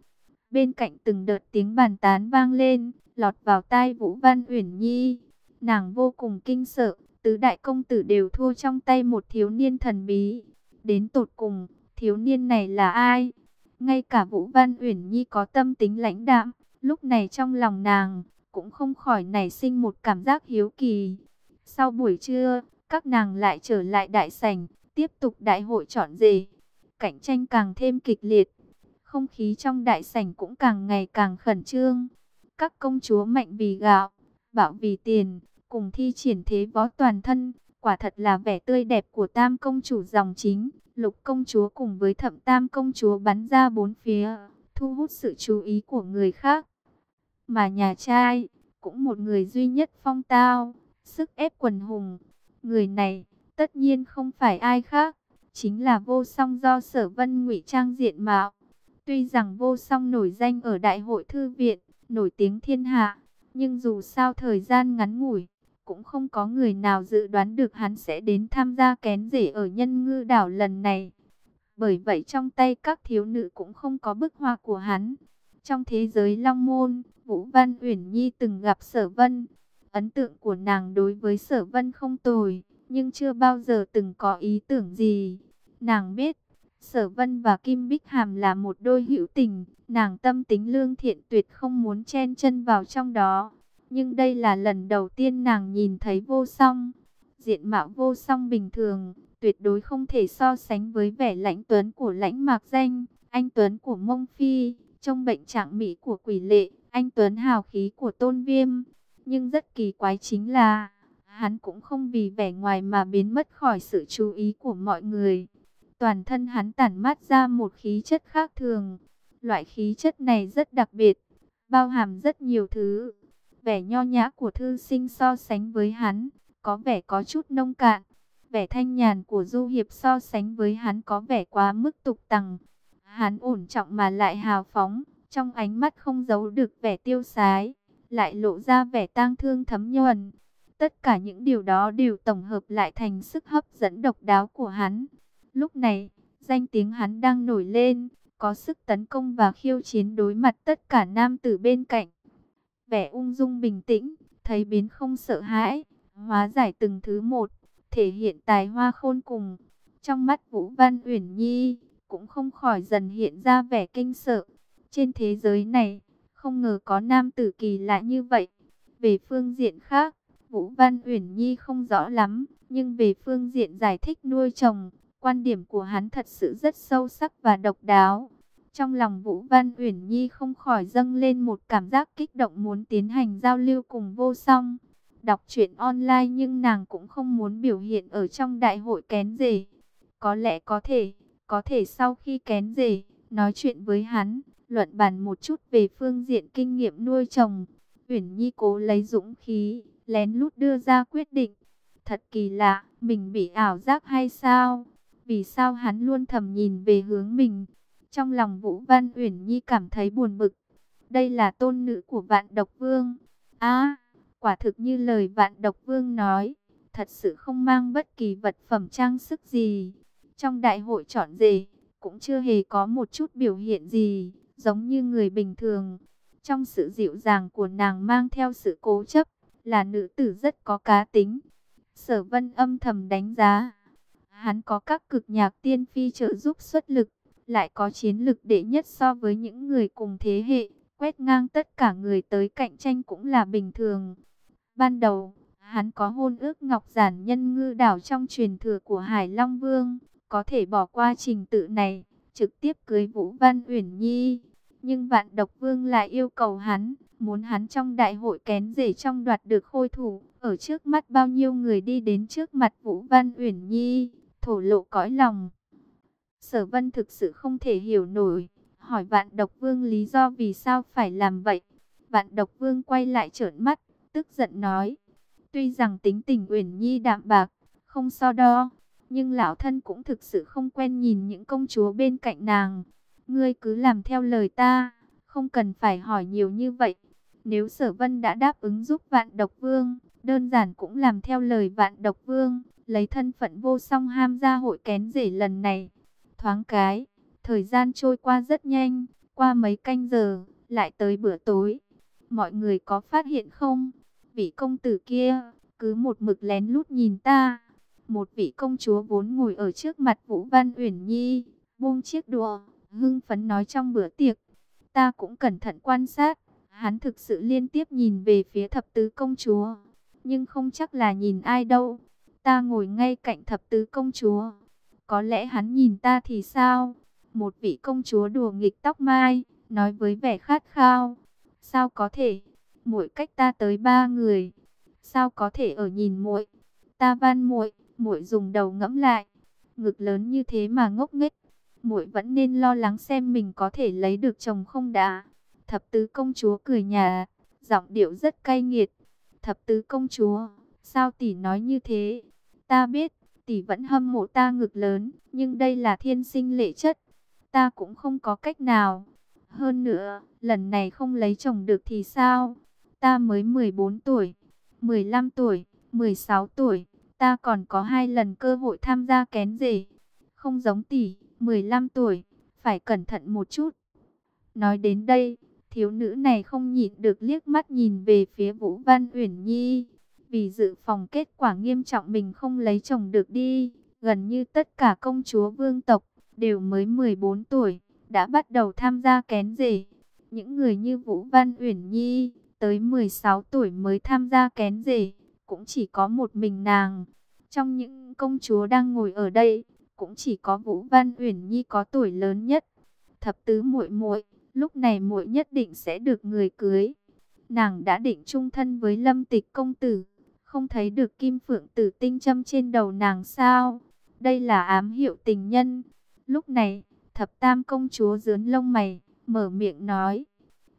Bên cạnh từng đợt tiếng bàn tán vang lên, lọt vào tai Vũ Văn Uyển Nhi. Nàng vô cùng kinh sợ, tứ đại công tử đều thua trong tay một thiếu niên thần bí. Đến tột cùng, thiếu niên này là ai? Ngay cả Vũ Văn Uyển Nhi có tâm tính lãnh đạm, lúc này trong lòng nàng cũng không khỏi nảy sinh một cảm giác hiếu kỳ. Sau buổi trưa, các nàng lại trở lại đại sảnh, tiếp tục đại hội chọn rể. Cạnh tranh càng thêm kịch liệt, không khí trong đại sảnh cũng càng ngày càng khẩn trương. Các công chúa mạnh vì gạo, bảo vì tiền, cùng thi triển thế võ toàn thân, quả thật là vẻ tươi đẹp của tam công chủ dòng chính. Lục công chúa cùng với thẩm tam công chúa bắn ra bốn phía, thu hút sự chú ý của người khác. Mà nhà trai, cũng một người duy nhất phong tao, sức ép quần hùng. Người này, tất nhiên không phải ai khác, chính là vô song do sở vân ngụy trang diện mạo. Tuy rằng vô song nổi danh ở đại hội thư viện, nổi tiếng thiên hạ, nhưng dù sao thời gian ngắn ngủi, cũng không có người nào dự đoán được hắn sẽ đến tham gia kén rể ở nhân ngư đảo lần này. Bởi vậy trong tay các thiếu nữ cũng không có bức hoa của hắn. Trong thế giới Long Môn, Vũ Văn Uyển Nhi từng gặp Sở Vân. Ấn tượng của nàng đối với Sở Vân không tồi, nhưng chưa bao giờ từng có ý tưởng gì. Nàng biết, Sở Vân và Kim Bích Hàm là một đôi hữu tình, nàng tâm tính lương thiện tuyệt không muốn chen chân vào trong đó. Nhưng đây là lần đầu tiên nàng nhìn thấy vô song. Diện mạo vô song bình thường, tuyệt đối không thể so sánh với vẻ lãnh tuấn của lãnh mạc danh, anh tuấn của mông phi, trong bệnh trạng mỹ của quỷ lệ, anh tuấn hào khí của tôn viêm. Nhưng rất kỳ quái chính là, hắn cũng không vì vẻ ngoài mà biến mất khỏi sự chú ý của mọi người. Toàn thân hắn tản mát ra một khí chất khác thường. Loại khí chất này rất đặc biệt, bao hàm rất nhiều thứ. Vẻ nho nhã của thư sinh so sánh với hắn, có vẻ có chút nông cạn. Vẻ thanh nhàn của du hiệp so sánh với hắn có vẻ quá mức tục tằng. Hắn ổn trọng mà lại hào phóng, trong ánh mắt không giấu được vẻ tiêu sái, lại lộ ra vẻ tang thương thấm nhuần. Tất cả những điều đó đều tổng hợp lại thành sức hấp dẫn độc đáo của hắn. Lúc này, danh tiếng hắn đang nổi lên, có sức tấn công và khiêu chiến đối mặt tất cả nam tử bên cạnh. Vẻ ung dung bình tĩnh, thấy biến không sợ hãi, hóa giải từng thứ một, thể hiện tài hoa khôn cùng. Trong mắt Vũ Văn Uyển Nhi, cũng không khỏi dần hiện ra vẻ kinh sợ. Trên thế giới này, không ngờ có nam tử kỳ lạ như vậy. Về phương diện khác, Vũ Văn Uyển Nhi không rõ lắm, nhưng về phương diện giải thích nuôi chồng, quan điểm của hắn thật sự rất sâu sắc và độc đáo. Trong lòng Vũ Văn Uyển Nhi không khỏi dâng lên một cảm giác kích động muốn tiến hành giao lưu cùng vô song. Đọc truyện online nhưng nàng cũng không muốn biểu hiện ở trong đại hội kén rể. Có lẽ có thể, có thể sau khi kén rể, nói chuyện với hắn, luận bàn một chút về phương diện kinh nghiệm nuôi chồng. Uyển Nhi cố lấy dũng khí, lén lút đưa ra quyết định. Thật kỳ lạ, mình bị ảo giác hay sao? Vì sao hắn luôn thầm nhìn về hướng mình? Trong lòng Vũ Văn Uyển Nhi cảm thấy buồn bực. Đây là tôn nữ của vạn độc vương. À, quả thực như lời vạn độc vương nói. Thật sự không mang bất kỳ vật phẩm trang sức gì. Trong đại hội chọn rể, cũng chưa hề có một chút biểu hiện gì, giống như người bình thường. Trong sự dịu dàng của nàng mang theo sự cố chấp, là nữ tử rất có cá tính. Sở vân âm thầm đánh giá. Hắn có các cực nhạc tiên phi trợ giúp xuất lực, lại có chiến lực đệ nhất so với những người cùng thế hệ, quét ngang tất cả người tới cạnh tranh cũng là bình thường. Ban đầu, hắn có hôn ước ngọc giản nhân ngư đảo trong truyền thừa của Hải Long Vương, có thể bỏ qua trình tự này, trực tiếp cưới Vũ Văn Uyển Nhi. Nhưng vạn độc vương lại yêu cầu hắn, muốn hắn trong đại hội kén rể trong đoạt được khôi thủ, ở trước mắt bao nhiêu người đi đến trước mặt Vũ Văn Uyển Nhi, thổ lộ cõi lòng. Sở vân thực sự không thể hiểu nổi, hỏi vạn độc vương lý do vì sao phải làm vậy. Vạn độc vương quay lại trợn mắt, tức giận nói, tuy rằng tính tình Uyển Nhi đạm bạc, không so đo, nhưng lão thân cũng thực sự không quen nhìn những công chúa bên cạnh nàng. Ngươi cứ làm theo lời ta, không cần phải hỏi nhiều như vậy. Nếu sở vân đã đáp ứng giúp vạn độc vương, đơn giản cũng làm theo lời vạn độc vương, lấy thân phận vô song ham gia hội kén rể lần này. Thoáng cái, thời gian trôi qua rất nhanh, qua mấy canh giờ, lại tới bữa tối. Mọi người có phát hiện không? Vị công tử kia, cứ một mực lén lút nhìn ta. Một vị công chúa vốn ngồi ở trước mặt Vũ Văn Uyển Nhi, buông chiếc đùa hưng phấn nói trong bữa tiệc. Ta cũng cẩn thận quan sát, hắn thực sự liên tiếp nhìn về phía thập tứ công chúa, nhưng không chắc là nhìn ai đâu. Ta ngồi ngay cạnh thập tứ công chúa, có lẽ hắn nhìn ta thì sao? Một vị công chúa đùa nghịch tóc mai, nói với vẻ khát khao. Sao có thể? Muội cách ta tới ba người. Sao có thể ở nhìn muội? Ta van muội, muội dùng đầu ngẫm lại. Ngực lớn như thế mà ngốc nghếch, muội vẫn nên lo lắng xem mình có thể lấy được chồng không đã. Thập tứ công chúa cười nhà, giọng điệu rất cay nghiệt. Thập tứ công chúa, sao tỷ nói như thế? Ta biết, tỷ vẫn hâm mộ ta ngực lớn, nhưng đây là thiên sinh lệ chất. Ta cũng không có cách nào. Hơn nữa, lần này không lấy chồng được thì sao? Ta mới 14 tuổi, 15 tuổi, 16 tuổi, ta còn có hai lần cơ hội tham gia kén rể. Không giống tỷ, 15 tuổi, phải cẩn thận một chút. Nói đến đây, thiếu nữ này không nhịn được liếc mắt nhìn về phía Vũ Văn Uyển Nhi. Vì dự phòng kết quả nghiêm trọng mình không lấy chồng được đi, gần như tất cả công chúa vương tộc đều mới 14 tuổi, đã bắt đầu tham gia kén rể. Những người như Vũ Văn Uyển Nhi, tới 16 tuổi mới tham gia kén rể, cũng chỉ có một mình nàng. Trong những công chúa đang ngồi ở đây, cũng chỉ có Vũ Văn Uyển Nhi có tuổi lớn nhất. Thập tứ muội muội, lúc này muội nhất định sẽ được người cưới. nàng đã định chung thân với lâm tịch công tử. Không thấy được kim phượng tử tinh châm trên đầu nàng sao? Đây là ám hiệu tình nhân. Lúc này, thập tam công chúa dướn lông mày, mở miệng nói.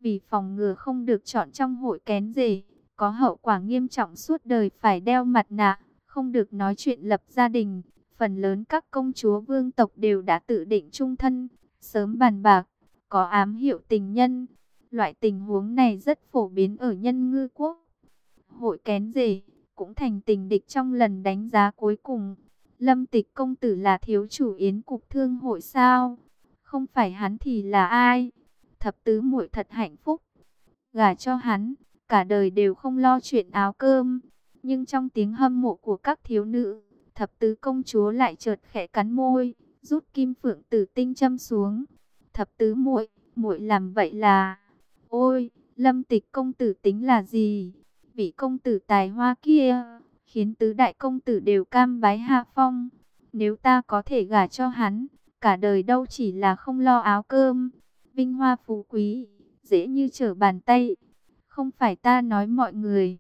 Vì phòng ngừa không được chọn trong hội kén rể, có hậu quả nghiêm trọng suốt đời phải đeo mặt nạ, không được nói chuyện lập gia đình. Phần lớn các công chúa vương tộc đều đã tự định chung thân, sớm bàn bạc, có ám hiệu tình nhân. Loại tình huống này rất phổ biến ở nhân ngư quốc. Hội kén rể cũng thành tình địch trong lần đánh giá cuối cùng. Lâm tịch công tử là thiếu chủ yến cục thương hội sao? Không phải hắn thì là ai? Thập tứ muội thật hạnh phúc. Gả cho hắn, cả đời đều không lo chuyện áo cơm. Nhưng trong tiếng hâm mộ của các thiếu nữ, thập tứ công chúa lại chợt khẽ cắn môi, rút kim phượng tử tinh châm xuống. Thập tứ muội, muội làm vậy là... Ôi, lâm tịch công tử tính là gì? Vị công tử tài hoa kia, khiến tứ đại công tử đều cam bái hạ phong. Nếu ta có thể gả cho hắn, cả đời đâu chỉ là không lo áo cơm, vinh hoa phú quý, dễ như trở bàn tay. Không phải ta nói mọi người.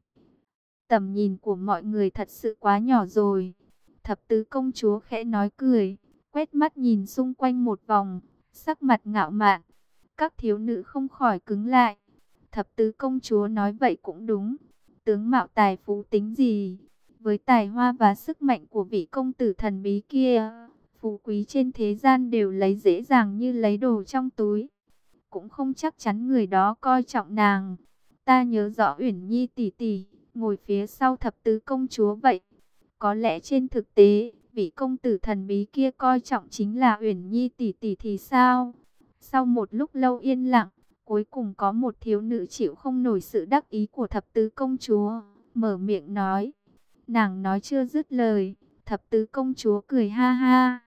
Tầm nhìn của mọi người thật sự quá nhỏ rồi. Thập tứ công chúa khẽ nói cười, quét mắt nhìn xung quanh một vòng, sắc mặt ngạo mạn. Các thiếu nữ không khỏi cứng lại. Thập tứ công chúa nói vậy cũng đúng. Tướng mạo tài phú tính gì? Với tài hoa và sức mạnh của vị công tử thần bí kia, phú quý trên thế gian đều lấy dễ dàng như lấy đồ trong túi. Cũng không chắc chắn người đó coi trọng nàng. Ta nhớ rõ Uyển Nhi tỷ tỷ, ngồi phía sau thập tứ công chúa vậy. Có lẽ trên thực tế, vị công tử thần bí kia coi trọng chính là Uyển Nhi tỷ tỷ thì sao? Sau một lúc lâu yên lặng, cuối cùng có một thiếu nữ chịu không nổi sự đắc ý của thập tứ công chúa, mở miệng nói. Nàng nói chưa dứt lời, thập tứ công chúa cười ha ha.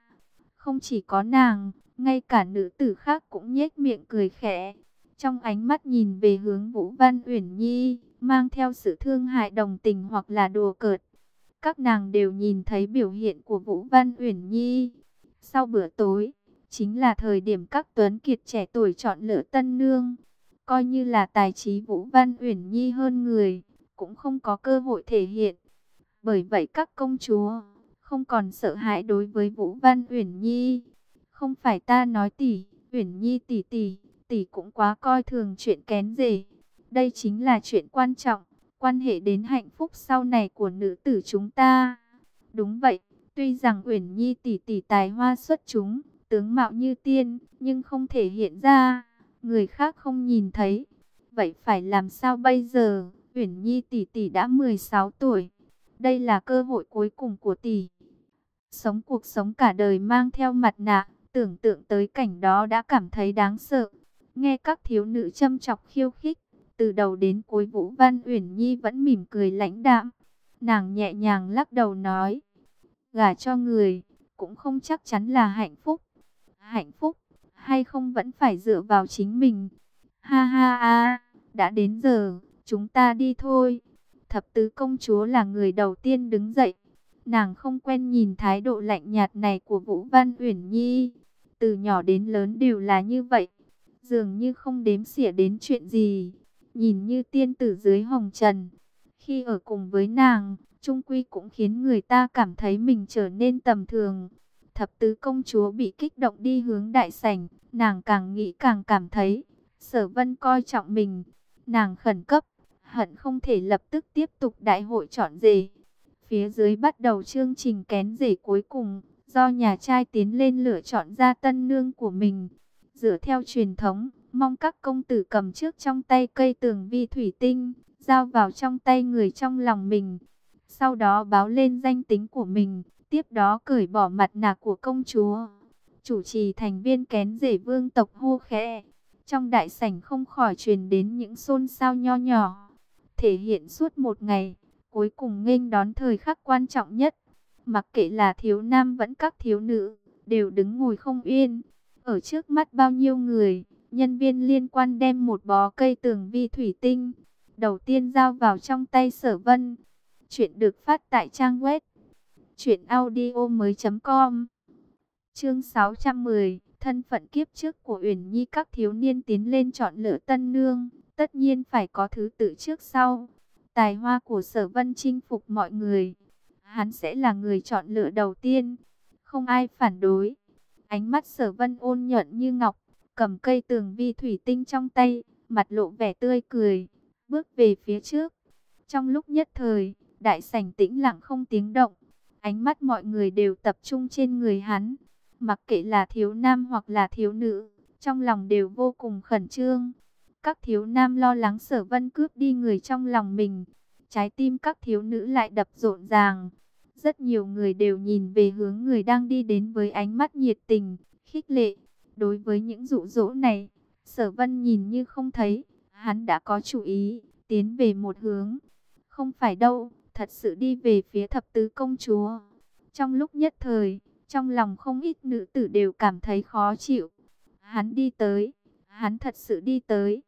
Không chỉ có nàng, ngay cả nữ tử khác cũng nhếch miệng cười khẽ. Trong ánh mắt nhìn về hướng Vũ Văn Uyển Nhi, mang theo sự thương hại đồng tình hoặc là đùa cợt. Các nàng đều nhìn thấy biểu hiện của Vũ Văn Uyển Nhi. Sau bữa tối, chính là thời điểm các tuấn kiệt trẻ tuổi chọn lựa tân nương. Coi như là tài trí Vũ Văn Uyển Nhi hơn người, cũng không có cơ hội thể hiện. Bởi vậy các công chúa không còn sợ hãi đối với Vũ Văn Uyển Nhi. Không phải ta nói tỷ, Uyển Nhi tỷ tỷ, tỷ cũng quá coi thường chuyện kén rể. Đây chính là chuyện quan trọng, quan hệ đến hạnh phúc sau này của nữ tử chúng ta. Đúng vậy, tuy rằng Uyển Nhi tỷ tỷ tài hoa xuất chúng, tướng mạo như tiên, nhưng không thể hiện ra, người khác không nhìn thấy. Vậy phải làm sao bây giờ? Uyển Nhi tỷ tỷ đã 16 tuổi. Đây là cơ hội cuối cùng của tỷ. Sống cuộc sống cả đời mang theo mặt nạ, tưởng tượng tới cảnh đó đã cảm thấy đáng sợ. Nghe các thiếu nữ châm chọc khiêu khích, từ đầu đến cuối Vũ Văn Uyển Nhi vẫn mỉm cười lãnh đạm. Nàng nhẹ nhàng lắc đầu nói, gả cho người, cũng không chắc chắn là hạnh phúc hạnh phúc hay không vẫn phải dựa vào chính mình. Ha ha ha, đã đến giờ, chúng ta đi thôi. Thập tứ công chúa là người đầu tiên đứng dậy. Nàng không quen nhìn thái độ lạnh nhạt này của Vũ Văn Uyển Nhi. Từ nhỏ đến lớn đều là như vậy. Dường như không đếm xỉa đến chuyện gì. Nhìn như tiên tử dưới hồng trần. Khi ở cùng với nàng, Trung Quy cũng khiến người ta cảm thấy mình trở nên tầm thường. Thập tứ công chúa bị kích động đi hướng đại sảnh, nàng càng nghĩ càng cảm thấy, sở vân coi trọng mình, nàng khẩn cấp, hận không thể lập tức tiếp tục đại hội chọn rể. Phía dưới bắt đầu chương trình kén rể cuối cùng, do nhà trai tiến lên lựa chọn ra tân nương của mình. Dựa theo truyền thống, mong các công tử cầm trước trong tay cây tường vi thủy tinh, giao vào trong tay người trong lòng mình. Sau đó báo lên danh tính của mình, Tiếp đó cởi bỏ mặt nạ của công chúa. Chủ trì thành viên kén rể vương tộc hô khẽ. Trong đại sảnh không khỏi truyền đến những xôn xao nho nhỏ. Thể hiện suốt một ngày. Cuối cùng nghênh đón thời khắc quan trọng nhất. Mặc kệ là thiếu nam vẫn các thiếu nữ. Đều đứng ngồi không yên. Ở trước mắt bao nhiêu người. Nhân viên liên quan đem một bó cây tường vi thủy tinh. Đầu tiên giao vào trong tay sở vân. Chuyện được phát tại trang web Chuyện audio mới com Chương 610 Thân phận kiếp trước của Uyển Nhi các thiếu niên tiến lên chọn lựa tân nương tất nhiên phải có thứ tự trước sau. Tài hoa của sở vân chinh phục mọi người. Hắn sẽ là người chọn lựa đầu tiên. Không ai phản đối. Ánh mắt sở vân ôn nhuận như ngọc. Cầm cây tường vi thủy tinh trong tay. Mặt lộ vẻ tươi cười. Bước về phía trước. Trong lúc nhất thời, đại sảnh tĩnh lặng không tiếng động. Ánh mắt mọi người đều tập trung trên người hắn. Mặc kệ là thiếu nam hoặc là thiếu nữ, trong lòng đều vô cùng khẩn trương. Các thiếu nam lo lắng sở vân cướp đi người trong lòng mình. Trái tim các thiếu nữ lại đập rộn ràng. Rất nhiều người đều nhìn về hướng người đang đi đến với ánh mắt nhiệt tình, khích lệ. Đối với những dụ dỗ này, sở vân nhìn như không thấy. Hắn đã có chủ ý, tiến về một hướng. Không phải đâu, thật sự đi về phía thập tứ công chúa. Trong lúc nhất thời, trong lòng không ít nữ tử đều cảm thấy khó chịu. Hắn đi tới, hắn thật sự đi tới.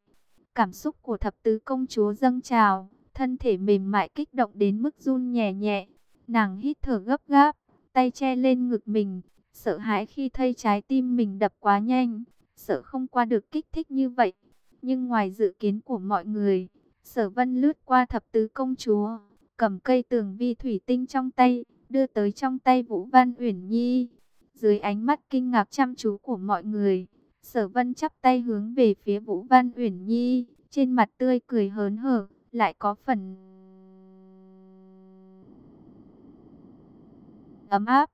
Cảm xúc của thập tứ công chúa dâng trào, thân thể mềm mại kích động đến mức run nhẹ nhẹ. Nàng hít thở gấp gáp, tay che lên ngực mình, sợ hãi khi thấy trái tim mình đập quá nhanh, sợ không qua được kích thích như vậy. Nhưng ngoài dự kiến của mọi người, sở vân lướt qua thập tứ công chúa, cầm cây tường vi thủy tinh trong tay, đưa tới trong tay Vũ Văn Uyển Nhi. Dưới ánh mắt kinh ngạc chăm chú của mọi người, Sở Vân chắp tay hướng về phía Vũ Văn Uyển Nhi, trên mặt tươi cười hớn hở, lại có phần ấm áp.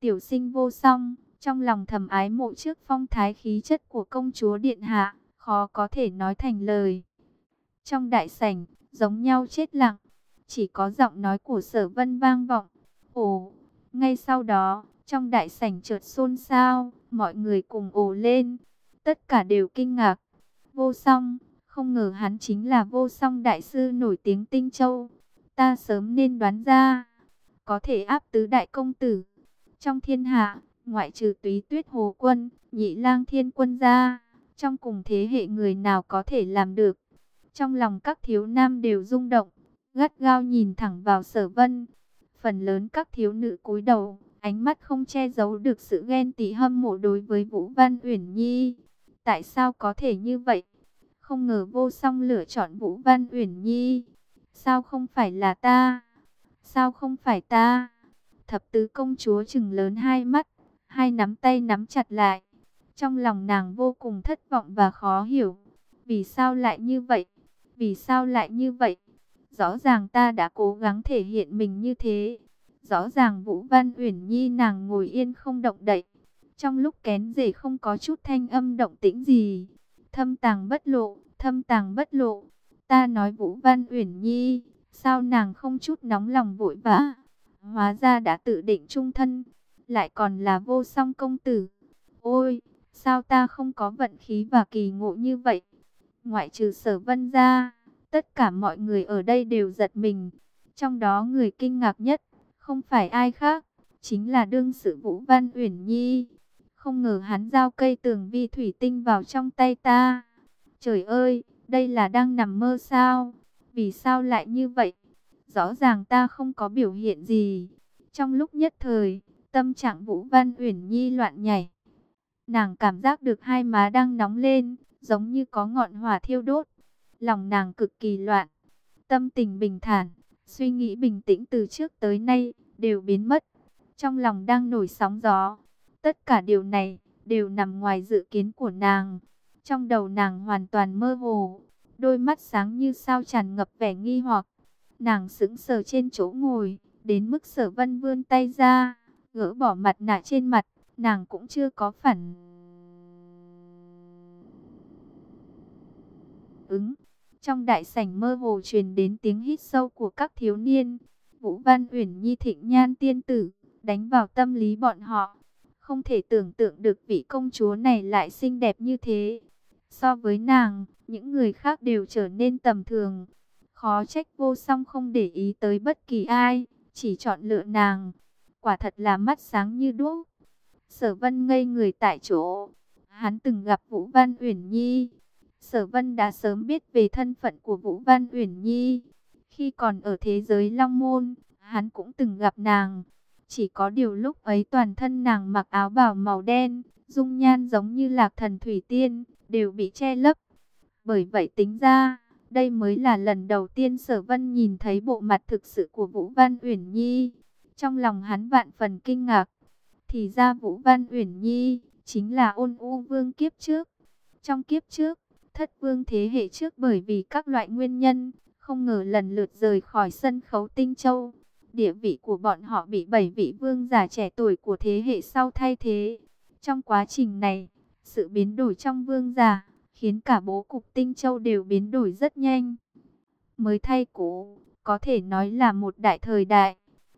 Tiểu Sinh vô song, trong lòng thầm ái mộ trước phong thái khí chất của công chúa điện hạ, khó có thể nói thành lời. Trong đại sảnh, giống nhau chết lặng, chỉ có giọng nói của Sở Vân vang vọng. Ồ, ngay sau đó, trong đại sảnh chợt xôn xao, mọi người cùng ồ lên. Tất cả đều kinh ngạc. Vô song, không ngờ hắn chính là vô song đại sư nổi tiếng Tinh Châu. Ta sớm nên đoán ra, có thể áp tứ đại công tử. Trong thiên hạ, ngoại trừ túy tuyết hồ quân, nhị lang thiên quân ra, trong cùng thế hệ người nào có thể làm được. Trong lòng các thiếu nam đều rung động, gắt gao nhìn thẳng vào sở vân. Phần lớn các thiếu nữ cúi đầu, ánh mắt không che giấu được sự ghen tị hâm mộ đối với Vũ Văn Uyển Nhi. Tại sao có thể như vậy? Không ngờ vô song lựa chọn Vũ Văn Uyển Nhi. Sao không phải là ta? Sao không phải ta? Thập tứ công chúa chừng lớn hai mắt, hai nắm tay nắm chặt lại. Trong lòng nàng vô cùng thất vọng và khó hiểu. Vì sao lại như vậy? Vì sao lại như vậy? Rõ ràng ta đã cố gắng thể hiện mình như thế. Rõ ràng Vũ Văn Uyển Nhi nàng ngồi yên không động đậy. Trong lúc kén rể không có chút thanh âm động tĩnh gì. Thâm tàng bất lộ, thâm tàng bất lộ. Ta nói Vũ Văn Uyển Nhi, sao nàng không chút nóng lòng vội vã. Hóa ra đã tự định trung thân, lại còn là vô song công tử. Ôi, sao ta không có vận khí và kỳ ngộ như vậy? Ngoại trừ sở vân ra, tất cả mọi người ở đây đều giật mình. Trong đó người kinh ngạc nhất, không phải ai khác, chính là đương sự Vũ Văn Uyển Nhi. Không ngờ hắn giao cây tường vi thủy tinh vào trong tay ta. Trời ơi, đây là đang nằm mơ sao? Vì sao lại như vậy? Rõ ràng ta không có biểu hiện gì. Trong lúc nhất thời, tâm trạng Vũ Văn Uyển Nhi loạn nhảy. Nàng cảm giác được hai má đang nóng lên, giống như có ngọn hỏa thiêu đốt. Lòng nàng cực kỳ loạn, tâm tình bình thản, suy nghĩ bình tĩnh từ trước tới nay đều biến mất. Trong lòng đang nổi sóng gió. Tất cả điều này đều nằm ngoài dự kiến của nàng. Trong đầu nàng hoàn toàn mơ hồ, đôi mắt sáng như sao tràn ngập vẻ nghi hoặc. Nàng sững sờ trên chỗ ngồi, đến mức sở vân vươn tay ra, gỡ bỏ mặt nạ trên mặt, nàng cũng chưa có phản ứng. Trong đại sảnh mơ hồ truyền đến tiếng hít sâu của các thiếu niên. Vũ Văn Uyển Nhi thịnh nhan tiên tử, đánh vào tâm lý bọn họ. Không thể tưởng tượng được vị công chúa này lại xinh đẹp như thế. So với nàng, những người khác đều trở nên tầm thường. Khó trách vô song không để ý tới bất kỳ ai, chỉ chọn lựa nàng. Quả thật là mắt sáng như đuốc. Sở vân ngây người tại chỗ. Hắn từng gặp Vũ Văn Uyển Nhi. Sở vân đã sớm biết về thân phận của Vũ Văn Uyển Nhi. Khi còn ở thế giới Long Môn, hắn cũng từng gặp nàng. Chỉ có điều lúc ấy toàn thân nàng mặc áo bào màu đen, dung nhan giống như lạc thần thủy tiên, đều bị che lấp. Bởi vậy tính ra, đây mới là lần đầu tiên Sở Vân nhìn thấy bộ mặt thực sự của Vũ Văn Uyển Nhi. Trong lòng hắn vạn phần kinh ngạc. Thì ra Vũ Văn Uyển Nhi chính là Ôn U Vương kiếp trước. Trong kiếp trước, thất vương thế hệ trước bởi vì các loại nguyên nhân, không ngờ lần lượt rời khỏi sân khấu Tinh Châu. Địa vị của bọn họ bị bảy vị vương giả trẻ tuổi của thế hệ sau thay thế. Trong quá trình này, sự biến đổi trong vương giả khiến cả bố cục Tinh Châu đều biến đổi rất nhanh. Mới thay cũ, có thể nói là một đại thời đại.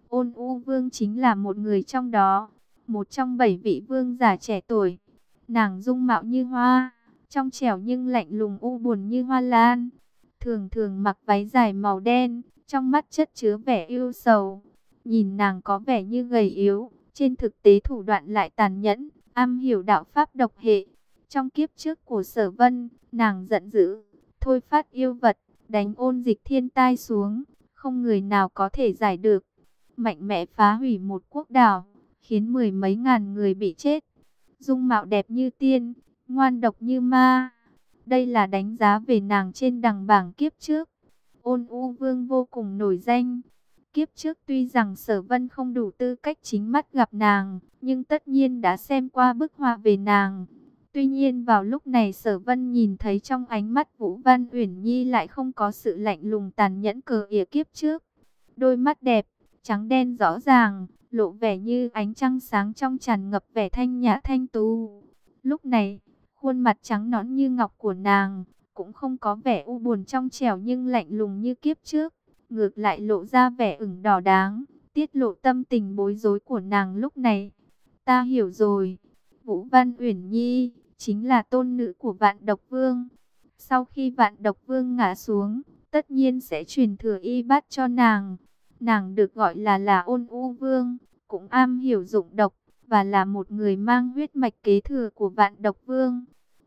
Ôn U Vương chính là một người trong đó, một trong bảy vị vương giả trẻ tuổi. Nàng dung mạo như hoa, trong trẻo nhưng lạnh lùng u buồn như hoa lan. Thường thường mặc váy dài màu đen, trong mắt chất chứa vẻ yêu sầu. Nhìn nàng có vẻ như gầy yếu, trên thực tế thủ đoạn lại tàn nhẫn, am hiểu đạo pháp độc hệ. Trong kiếp trước của sở vân, nàng giận dữ, thôi phát yêu vật, đánh ôn dịch thiên tai xuống, không người nào có thể giải được. Mạnh mẽ phá hủy một quốc đảo, khiến mười mấy ngàn người bị chết. Dung mạo đẹp như tiên, ngoan độc như ma. Đây là đánh giá về nàng trên đằng bảng kiếp trước. Ôn U Vương vô cùng nổi danh. Kiếp trước tuy rằng sở vân không đủ tư cách chính mắt gặp nàng, nhưng tất nhiên đã xem qua bức họa về nàng. Tuy nhiên vào lúc này sở vân nhìn thấy trong ánh mắt Vũ Văn Uyển Nhi lại không có sự lạnh lùng tàn nhẫn cờ ỉa kiếp trước. Đôi mắt đẹp, trắng đen rõ ràng, lộ vẻ như ánh trăng sáng trong tràn ngập vẻ thanh nhã thanh tú. Lúc này, khuôn mặt trắng nõn như ngọc của nàng, cũng không có vẻ u buồn trong trẻo nhưng lạnh lùng như kiếp trước, ngược lại lộ ra vẻ ửng đỏ đáng, tiết lộ tâm tình bối rối của nàng lúc này. Ta hiểu rồi, Vũ Văn Uyển Nhi chính là tôn nữ của Vạn Độc Vương. Sau khi Vạn Độc Vương ngã xuống, tất nhiên sẽ truyền thừa y bát cho nàng. Nàng được gọi là là Ôn U Vương, cũng am hiểu dụng độc và là một người mang huyết mạch kế thừa của Vạn Độc Vương.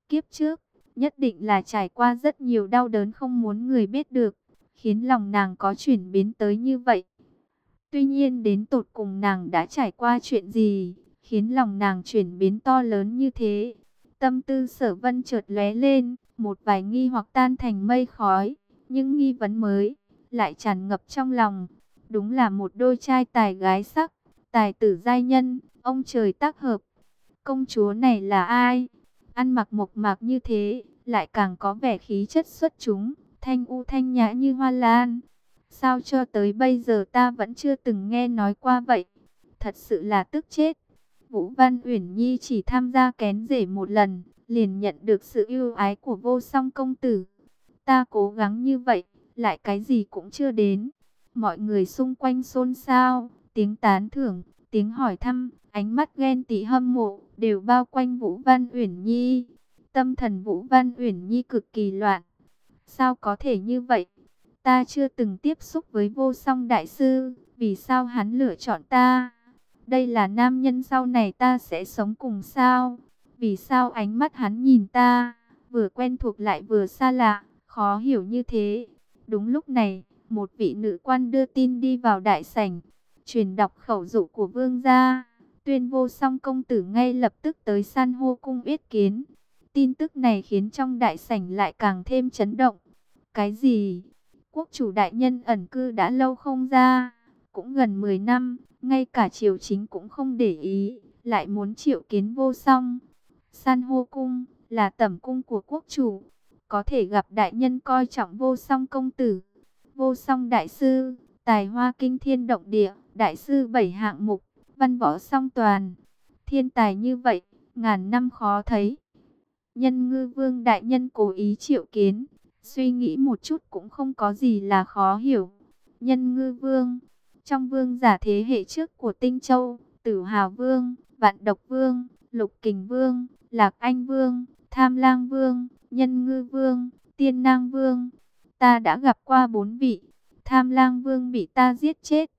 Kiếp trước, nhất định là trải qua rất nhiều đau đớn không muốn người biết được, khiến lòng nàng có chuyển biến tới như vậy. Tuy nhiên đến tột cùng nàng đã trải qua chuyện gì, khiến lòng nàng chuyển biến to lớn như thế. Tâm tư sở vân chợt lóe lên, một vài nghi hoặc tan thành mây khói, nhưng nghi vấn mới, lại tràn ngập trong lòng. Đúng là một đôi trai tài gái sắc, tài tử giai nhân, ông trời tác hợp. Công chúa này là ai? Ăn mặc mộc mạc như thế, lại càng có vẻ khí chất xuất chúng, thanh u thanh nhã như hoa lan. Sao cho tới bây giờ ta vẫn chưa từng nghe nói qua vậy? Thật sự là tức chết. Vũ Văn Uyển Nhi chỉ tham gia kén rể một lần, liền nhận được sự yêu ái của vô song công tử. Ta cố gắng như vậy, lại cái gì cũng chưa đến. Mọi người xung quanh xôn xao, tiếng tán thưởng, tiếng hỏi thăm, ánh mắt ghen tị hâm mộ, đều bao quanh Vũ Văn Uyển Nhi. Tâm thần Vũ Văn Uyển Nhi cực kỳ loạn. Sao có thể như vậy? Ta chưa từng tiếp xúc với vô song đại sư, vì sao hắn lựa chọn ta? Đây là nam nhân sau này ta sẽ sống cùng sao? Vì sao ánh mắt hắn nhìn ta, vừa quen thuộc lại vừa xa lạ, khó hiểu như thế? Đúng lúc này, một vị nữ quan đưa tin đi vào đại sảnh, truyền đọc khẩu dụ của vương gia. Tuyên vô song công tử ngay lập tức tới san hô cung yết kiến. Tin tức này khiến trong đại sảnh lại càng thêm chấn động. Cái gì? Quốc chủ đại nhân ẩn cư đã lâu không ra, cũng gần 10 năm, ngay cả triều chính cũng không để ý, lại muốn triệu kiến vô song. San hô cung là tẩm cung của quốc chủ, có thể gặp đại nhân coi trọng vô song công tử. Vô song đại sư, tài hoa kinh thiên động địa, đại sư bảy hạng mục, văn võ song toàn. Thiên tài như vậy, ngàn năm khó thấy. Nhân ngư vương đại nhân cố ý triệu kiến, suy nghĩ một chút cũng không có gì là khó hiểu. Nhân ngư vương, trong vương giả thế hệ trước của Tinh Châu, Tử Hào Vương, Vạn Độc Vương, Lục Kình Vương, Lạc Anh Vương, Tham Lang Vương, Nhân Ngư Vương, Tiên Nang Vương. Ta đã gặp qua bốn vị, Tham Lang Vương bị ta giết chết.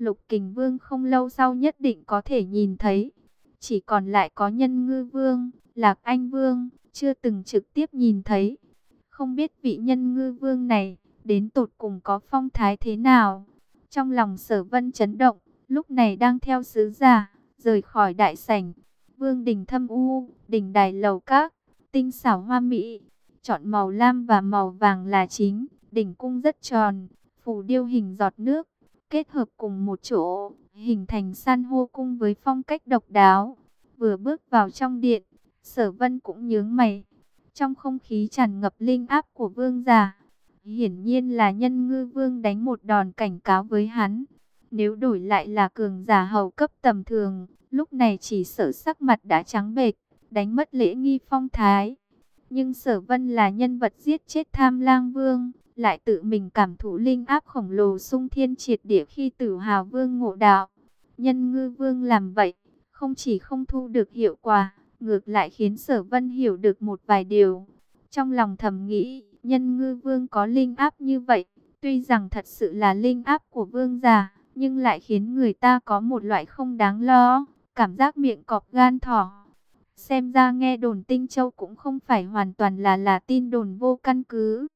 Lục Kình Vương không lâu sau nhất định có thể nhìn thấy. Chỉ còn lại có Nhân Ngư Vương, Lạc Anh Vương, chưa từng trực tiếp nhìn thấy. Không biết vị Nhân Ngư Vương này, đến tột cùng có phong thái thế nào. Trong lòng sở vân chấn động, lúc này đang theo sứ giả, rời khỏi đại sảnh. Vương đình thâm u, đỉnh đài lầu các, tinh xảo hoa mỹ. chọn màu lam và màu vàng là chính. Đỉnh cung rất tròn, phủ điêu hình giọt nước, kết hợp cùng một chỗ, hình thành san hô cung với phong cách độc đáo. Vừa bước vào trong điện, sở vân cũng nhướng mày. Trong không khí tràn ngập linh áp của vương giả, hiển nhiên là nhân ngư vương đánh một đòn cảnh cáo với hắn. Nếu đổi lại là cường giả hầu cấp tầm thường, lúc này chỉ sợ sắc mặt đã trắng bệch, đánh mất lễ nghi phong thái. Nhưng sở vân là nhân vật giết chết tham lang vương, lại tự mình cảm thụ linh áp khổng lồ sung thiên triệt địa khi tử hào vương ngộ đạo. Nhân ngư vương làm vậy, không chỉ không thu được hiệu quả, ngược lại khiến sở vân hiểu được một vài điều. Trong lòng thầm nghĩ, nhân ngư vương có linh áp như vậy, tuy rằng thật sự là linh áp của vương già, nhưng lại khiến người ta có một loại không đáng lo, cảm giác miệng cọp gan thỏ. Xem ra nghe đồn Tinh Châu cũng không phải hoàn toàn là là tin đồn vô căn cứ.